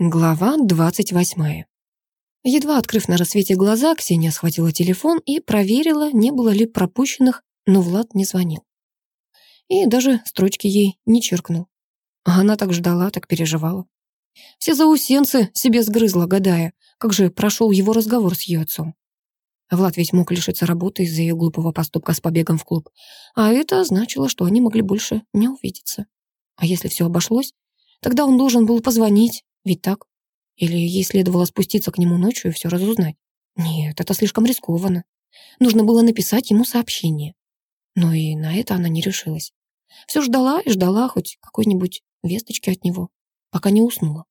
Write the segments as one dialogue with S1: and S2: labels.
S1: Глава двадцать восьмая. Едва открыв на рассвете глаза, Ксения схватила телефон и проверила, не было ли пропущенных, но Влад не звонил. И даже строчки ей не черкнул. А она так ждала, так переживала. Все заусенцы себе сгрызла, гадая, как же прошел его разговор с ее отцом. Влад ведь мог лишиться работы из-за ее глупого поступка с побегом в клуб. А это значило, что они могли больше не увидеться. А если все обошлось, тогда он должен был позвонить, ведь так? Или ей следовало спуститься к нему ночью и все разузнать? Нет, это слишком рискованно. Нужно было написать ему сообщение. Но и на это она не решилась. Все ждала и ждала хоть какой-нибудь весточки от него, пока не уснула.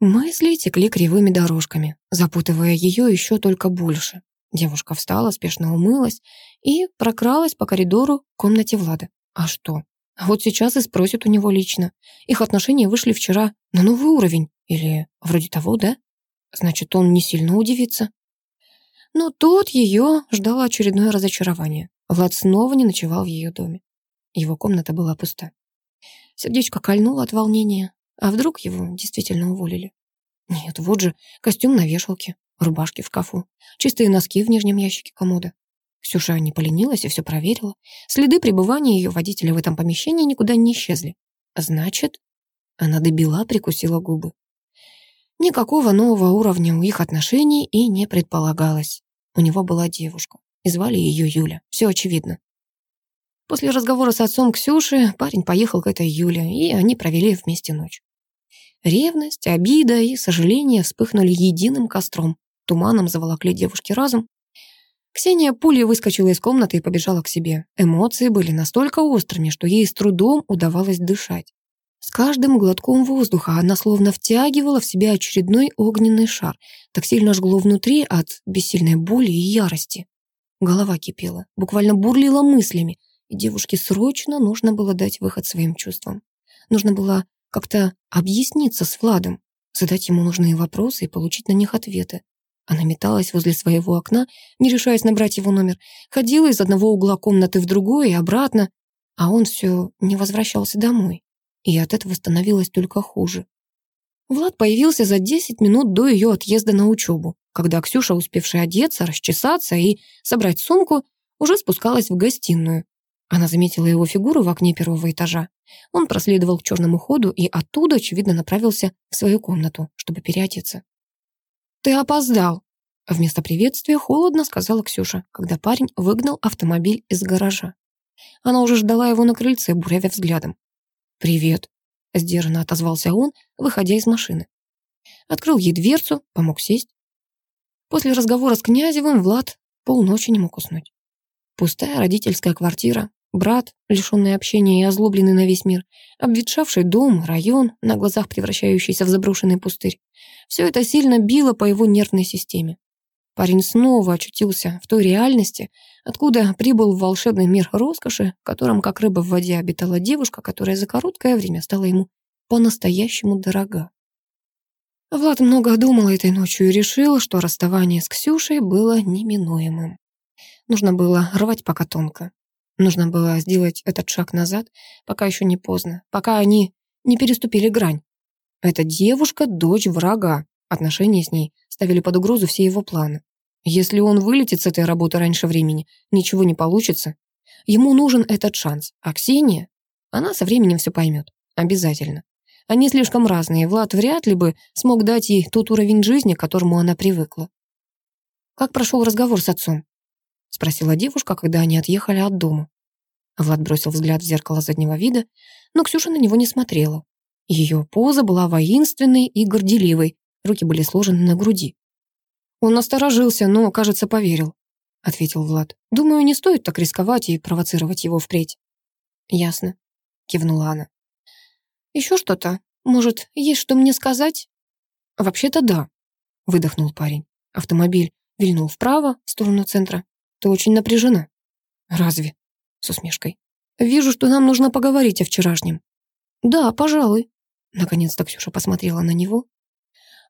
S1: Мысли текли кривыми дорожками, запутывая ее еще только больше. Девушка встала, спешно умылась и прокралась по коридору к комнате Влада. А что? А вот сейчас и спросят у него лично. Их отношения вышли вчера на новый уровень. Или вроде того, да? Значит, он не сильно удивится. Но тут ее ждало очередное разочарование. Влад снова не ночевал в ее доме. Его комната была пуста. Сердечко кольнуло от волнения. А вдруг его действительно уволили? Нет, вот же костюм на вешалке, рубашки в шкафу, чистые носки в нижнем ящике комода. Ксюша не поленилась и все проверила. Следы пребывания ее водителя в этом помещении никуда не исчезли. Значит, она добила, прикусила губы. Никакого нового уровня у их отношений и не предполагалось. У него была девушка, и звали ее Юля. Все очевидно. После разговора с отцом Ксюши парень поехал к этой Юле, и они провели вместе ночь. Ревность, обида и сожаление вспыхнули единым костром. Туманом заволокли девушки разум. Ксения пулей выскочила из комнаты и побежала к себе. Эмоции были настолько острыми, что ей с трудом удавалось дышать. С каждым глотком воздуха она словно втягивала в себя очередной огненный шар. Так сильно жгло внутри от бессильной боли и ярости. Голова кипела, буквально бурлила мыслями, и девушке срочно нужно было дать выход своим чувствам. Нужно было как-то объясниться с Владом, задать ему нужные вопросы и получить на них ответы. Она металась возле своего окна, не решаясь набрать его номер, ходила из одного угла комнаты в другой и обратно, а он все не возвращался домой. И от этого становилось только хуже. Влад появился за 10 минут до ее отъезда на учебу, когда Ксюша, успевшая одеться, расчесаться и собрать сумку, уже спускалась в гостиную. Она заметила его фигуру в окне первого этажа. Он проследовал к черному ходу и оттуда, очевидно, направился в свою комнату, чтобы переодеться. «Ты опоздал!» Вместо приветствия холодно сказала Ксюша, когда парень выгнал автомобиль из гаража. Она уже ждала его на крыльце, бурявя взглядом. «Привет», — сдержанно отозвался он, выходя из машины. Открыл ей дверцу, помог сесть. После разговора с Князевым Влад полночи не мог уснуть. Пустая родительская квартира, Брат, лишенный общения и озлобленный на весь мир, обветшавший дом, район, на глазах превращающийся в заброшенный пустырь. Все это сильно било по его нервной системе. Парень снова очутился в той реальности, откуда прибыл в волшебный мир роскоши, в котором, как рыба в воде, обитала девушка, которая за короткое время стала ему по-настоящему дорога. Влад много думал этой ночью и решил, что расставание с Ксюшей было неминуемым. Нужно было рвать пока тонко. Нужно было сделать этот шаг назад, пока еще не поздно, пока они не переступили грань. Эта девушка — дочь врага. Отношения с ней ставили под угрозу все его планы. Если он вылетит с этой работы раньше времени, ничего не получится. Ему нужен этот шанс. А Ксения? Она со временем все поймет. Обязательно. Они слишком разные. Влад вряд ли бы смог дать ей тот уровень жизни, к которому она привыкла. Как прошел разговор с отцом? — спросила девушка, когда они отъехали от дома. Влад бросил взгляд в зеркало заднего вида, но Ксюша на него не смотрела. Ее поза была воинственной и горделивой, руки были сложены на груди. «Он насторожился, но, кажется, поверил», — ответил Влад. «Думаю, не стоит так рисковать и провоцировать его впредь». «Ясно», — кивнула она. «Еще что-то? Может, есть что мне сказать?» «Вообще-то да», — выдохнул парень. Автомобиль вильнул вправо, в сторону центра. Ты очень напряжена. Разве? С усмешкой. Вижу, что нам нужно поговорить о вчерашнем. Да, пожалуй. Наконец-то Ксюша посмотрела на него.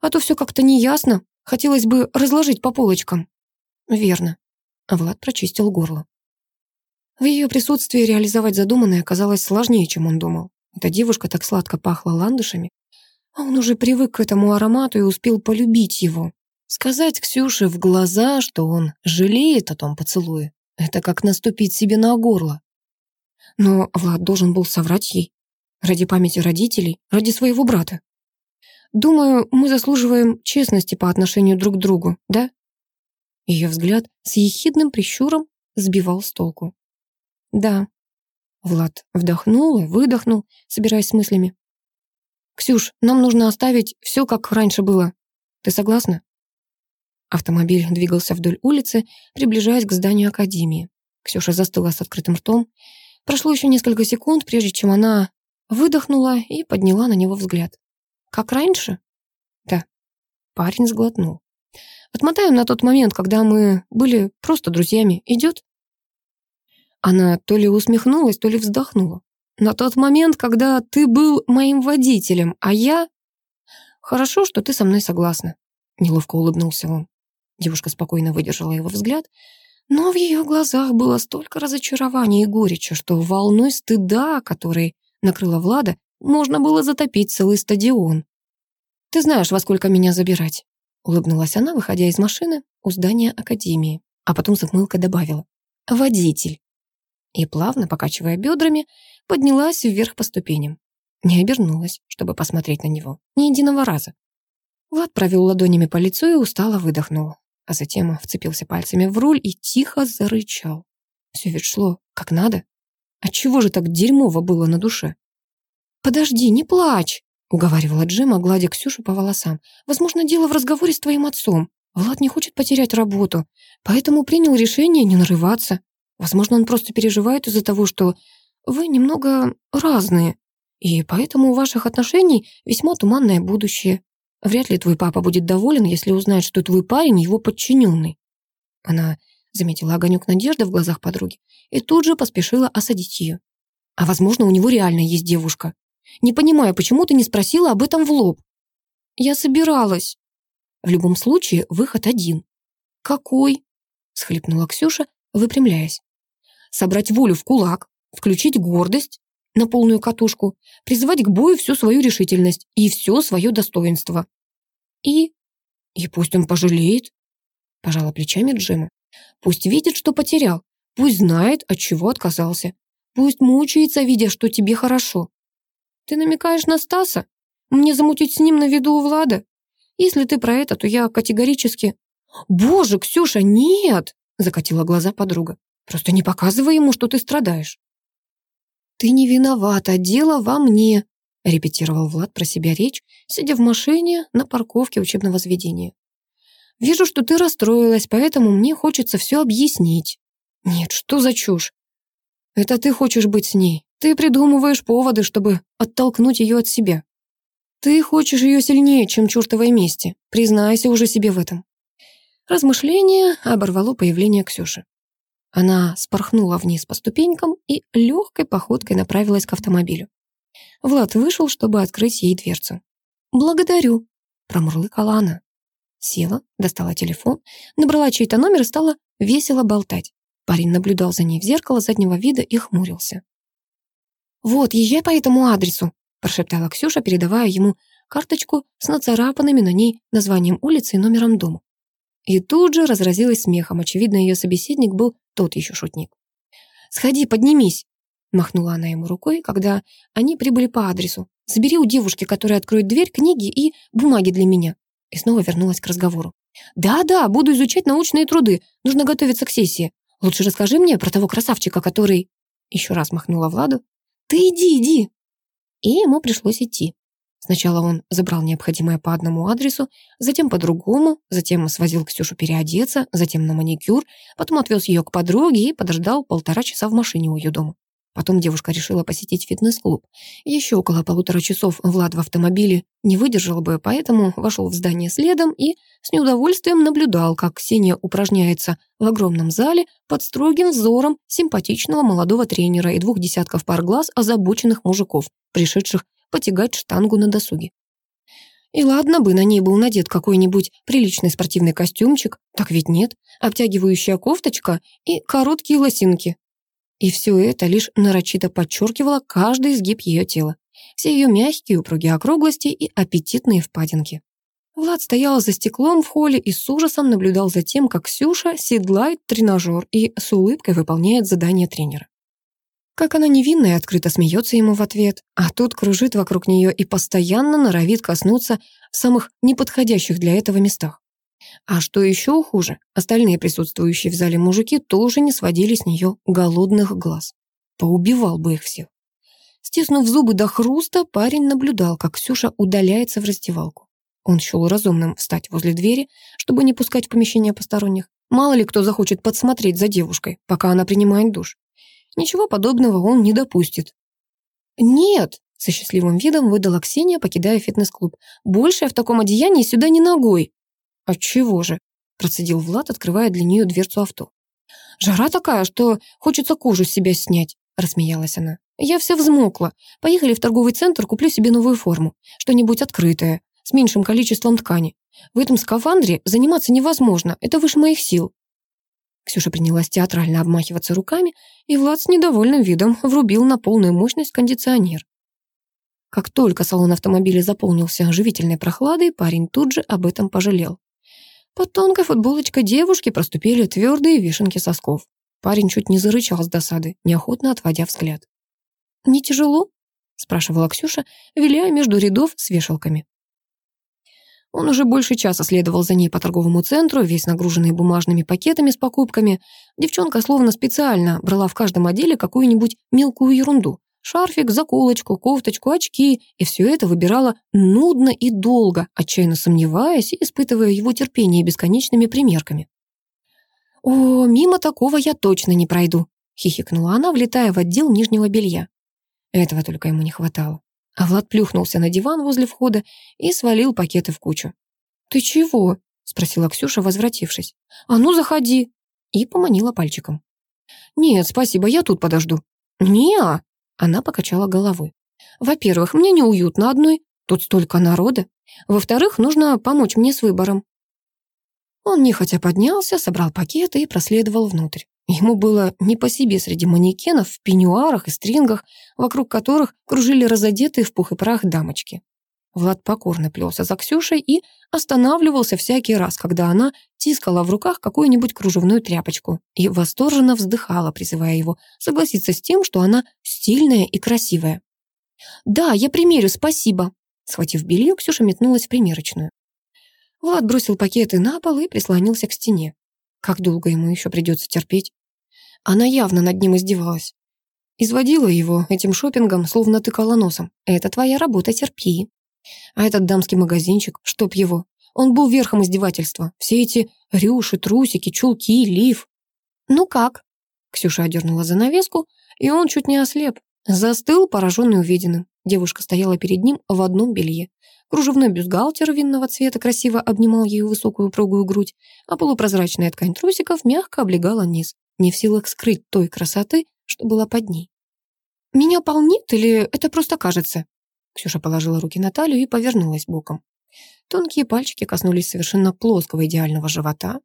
S1: А то все как-то неясно. Хотелось бы разложить по полочкам. Верно. Влад прочистил горло. В ее присутствии реализовать задуманное оказалось сложнее, чем он думал. Эта девушка так сладко пахла ландышами. А он уже привык к этому аромату и успел полюбить его. Сказать Ксюше в глаза, что он жалеет о том поцелуе, это как наступить себе на горло. Но Влад должен был соврать ей. Ради памяти родителей, ради своего брата. Думаю, мы заслуживаем честности по отношению друг к другу, да? Ее взгляд с ехидным прищуром сбивал с толку. Да. Влад вдохнул и выдохнул, собираясь с мыслями. «Ксюш, нам нужно оставить все, как раньше было. Ты согласна?» Автомобиль двигался вдоль улицы, приближаясь к зданию академии. Ксюша застыла с открытым ртом. Прошло еще несколько секунд, прежде чем она выдохнула и подняла на него взгляд. «Как раньше?» «Да». Парень сглотнул. «Отмотаем на тот момент, когда мы были просто друзьями. Идет?» Она то ли усмехнулась, то ли вздохнула. «На тот момент, когда ты был моим водителем, а я...» «Хорошо, что ты со мной согласна», — неловко улыбнулся он. Девушка спокойно выдержала его взгляд, но в ее глазах было столько разочарования и горечи, что волной стыда, которой накрыла Влада, можно было затопить целый стадион. «Ты знаешь, во сколько меня забирать?» Улыбнулась она, выходя из машины у здания академии, а потом с ухмылкой добавила «Водитель». И плавно, покачивая бедрами, поднялась вверх по ступеням. Не обернулась, чтобы посмотреть на него. Ни единого раза. Влад провел ладонями по лицу и устало выдохнул а затем вцепился пальцами в руль и тихо зарычал. Все ведь шло как надо. Отчего же так дерьмово было на душе? «Подожди, не плачь!» — уговаривала Джима, гладя Ксюшу по волосам. «Возможно, дело в разговоре с твоим отцом. Влад не хочет потерять работу, поэтому принял решение не нарываться. Возможно, он просто переживает из-за того, что вы немного разные, и поэтому у ваших отношений весьма туманное будущее. Вряд ли твой папа будет доволен, если узнает, что твой парень его подчиненный. Она заметила огонек надежды в глазах подруги и тут же поспешила осадить ее. А возможно, у него реально есть девушка. Не понимаю, почему ты не спросила об этом в лоб. Я собиралась. В любом случае, выход один. Какой? Схлипнула Ксюша, выпрямляясь. Собрать волю в кулак, включить гордость, на полную катушку, призывать к бою всю свою решительность и все свое достоинство. И... и пусть он пожалеет, пожала плечами Джима. Пусть видит, что потерял, пусть знает, от чего отказался. Пусть мучается, видя, что тебе хорошо. Ты намекаешь на Стаса? Мне замутить с ним на виду у Влада? Если ты про это, то я категорически... «Боже, Ксюша, нет!» — закатила глаза подруга. «Просто не показывай ему, что ты страдаешь». «Ты не виновата, дело во мне», — репетировал Влад про себя речь, сидя в машине на парковке учебного заведения. «Вижу, что ты расстроилась, поэтому мне хочется все объяснить». «Нет, что за чушь? Это ты хочешь быть с ней. Ты придумываешь поводы, чтобы оттолкнуть ее от себя. Ты хочешь ее сильнее, чем чертовой мести. Признайся уже себе в этом». Размышление оборвало появление Ксюши. Она спорхнула вниз по ступенькам и легкой походкой направилась к автомобилю. Влад вышел, чтобы открыть ей дверцу. «Благодарю», — промурлыкала она. Села, достала телефон, набрала чей-то номер и стала весело болтать. Парень наблюдал за ней в зеркало заднего вида и хмурился. «Вот, езжай по этому адресу», — прошептала Ксюша, передавая ему карточку с нацарапанными на ней названием улицы и номером дома. И тут же разразилась смехом. Очевидно, ее собеседник был тот еще шутник. «Сходи, поднимись!» Махнула она ему рукой, когда они прибыли по адресу. «Забери у девушки, которая откроет дверь, книги и бумаги для меня». И снова вернулась к разговору. «Да-да, буду изучать научные труды. Нужно готовиться к сессии. Лучше расскажи мне про того красавчика, который...» Еще раз махнула Владу. «Ты иди, иди!» И ему пришлось идти. Сначала он забрал необходимое по одному адресу, затем по другому, затем свозил Ксюшу переодеться, затем на маникюр, потом отвез ее к подруге и подождал полтора часа в машине у ее дома. Потом девушка решила посетить фитнес-клуб. Еще около полутора часов Влад в автомобиле не выдержал бы, поэтому вошел в здание следом и с неудовольствием наблюдал, как Ксения упражняется в огромном зале под строгим взором симпатичного молодого тренера и двух десятков пар глаз озабоченных мужиков, пришедших потягать штангу на досуге. И ладно бы на ней был надет какой-нибудь приличный спортивный костюмчик, так ведь нет, обтягивающая кофточка и короткие лосинки. И все это лишь нарочито подчеркивало каждый изгиб ее тела. Все ее мягкие упругие округлости и аппетитные впадинки. Влад стоял за стеклом в холле и с ужасом наблюдал за тем, как Ксюша седлает тренажер и с улыбкой выполняет задание тренера. Как она невинно и открыто смеется ему в ответ, а тот кружит вокруг нее и постоянно норовит коснуться в самых неподходящих для этого местах. А что еще хуже, остальные присутствующие в зале мужики тоже не сводили с нее голодных глаз. Поубивал бы их всех. Стиснув зубы до хруста, парень наблюдал, как Ксюша удаляется в раздевалку. Он счел разумным встать возле двери, чтобы не пускать в помещение посторонних. Мало ли кто захочет подсмотреть за девушкой, пока она принимает душ. Ничего подобного он не допустит. «Нет!» — со счастливым видом выдала Ксения, покидая фитнес-клуб. «Больше я в таком одеянии сюда не ногой!» «Отчего же?» — процедил Влад, открывая для нее дверцу авто. «Жара такая, что хочется кожу с себя снять», — рассмеялась она. «Я вся взмокла. Поехали в торговый центр, куплю себе новую форму. Что-нибудь открытое, с меньшим количеством ткани. В этом скафандре заниматься невозможно, это выше моих сил». Ксюша принялась театрально обмахиваться руками, и Влад с недовольным видом врубил на полную мощность кондиционер. Как только салон автомобиля заполнился оживительной прохладой, парень тут же об этом пожалел. Под тонкой футболочкой девушки проступили твердые вишенки сосков. Парень чуть не зарычал с досады, неохотно отводя взгляд. «Не тяжело?» — спрашивала Ксюша, виляя между рядов с вешалками. Он уже больше часа следовал за ней по торговому центру, весь нагруженный бумажными пакетами с покупками. Девчонка словно специально брала в каждом отделе какую-нибудь мелкую ерунду. Шарфик, заколочку, кофточку, очки. И все это выбирала нудно и долго, отчаянно сомневаясь и испытывая его терпение бесконечными примерками. «О, мимо такого я точно не пройду», — хихикнула она, влетая в отдел нижнего белья. Этого только ему не хватало. А Влад плюхнулся на диван возле входа и свалил пакеты в кучу. «Ты чего?» — спросила Ксюша, возвратившись. «А ну, заходи!» И поманила пальчиком. «Нет, спасибо, я тут подожду». «Не-а!» Она покачала головой. «Во-первых, мне неуютно одной, тут столько народа. Во-вторых, нужно помочь мне с выбором». Он нехотя поднялся, собрал пакеты и проследовал внутрь. Ему было не по себе среди манекенов в пеньюарах и стрингах, вокруг которых кружили разодетые в пух и прах дамочки. Влад покорно плелся за Ксюшей и останавливался всякий раз, когда она тискала в руках какую-нибудь кружевную тряпочку и восторженно вздыхала, призывая его согласиться с тем, что она стильная и красивая. «Да, я примерю, спасибо!» Схватив белье, Ксюша метнулась в примерочную. Влад бросил пакеты на пол и прислонился к стене. Как долго ему еще придется терпеть? Она явно над ним издевалась. Изводила его этим шопингом, словно тыкала носом. «Это твоя работа, терпи». А этот дамский магазинчик, чтоб его, он был верхом издевательства. Все эти рюши, трусики, чулки, лиф. «Ну как?» Ксюша одернула занавеску, и он чуть не ослеп. Застыл, пораженный увиденным. Девушка стояла перед ним в одном белье. Кружевной бюстгальтер винного цвета красиво обнимал ее высокую упругую грудь, а полупрозрачная ткань трусиков мягко облегала низ не в силах скрыть той красоты, что была под ней. «Меня полнит или это просто кажется?» Ксюша положила руки на талию и повернулась боком. Тонкие пальчики коснулись совершенно плоского идеального живота.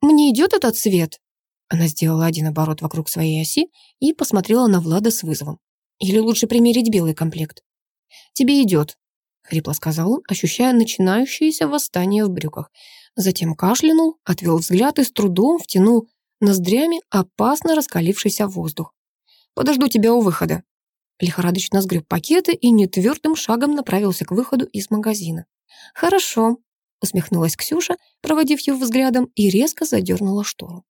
S1: «Мне идет этот цвет?» Она сделала один оборот вокруг своей оси и посмотрела на Влада с вызовом. «Или лучше примерить белый комплект?» «Тебе идет», — хрипло сказал он, ощущая начинающееся восстание в брюках. Затем кашлянул, отвел взгляд и с трудом втянул ноздрями опасно раскалившийся воздух. «Подожду тебя у выхода». Лихорадочно сгреб пакеты и нетвердым шагом направился к выходу из магазина. «Хорошо», — усмехнулась Ксюша, проводив его взглядом, и резко задернула штору.